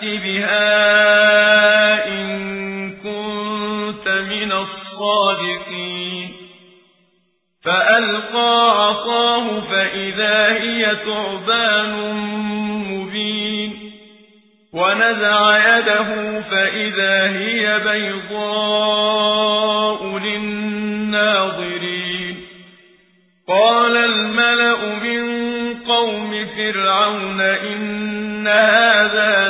فأت بها إن كنت من الصادقين. فألقى عصاه فإذا هي تعبان مبين. ونزع يده فإذا هي بيضاء للناظرين. قال الملأ من قوم فرعون إن هذا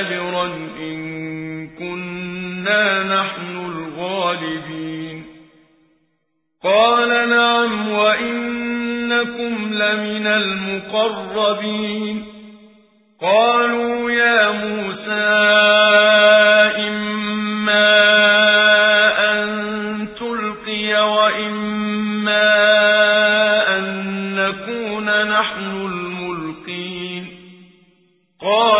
لنا لأجرا إن كنا نحن الغالبين قال نعم وإنكم لمن المقربين قالوا يا موسى إما أن تلقي وإما أن نكون نحن الملقين قال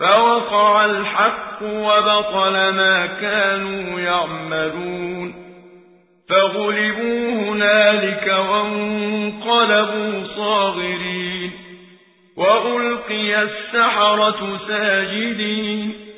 فوقع الحق وبطل ما كانوا يعملون. فغلبوا هنالك وانقلبوا صاغرين. وألقي السحرة ساجدين.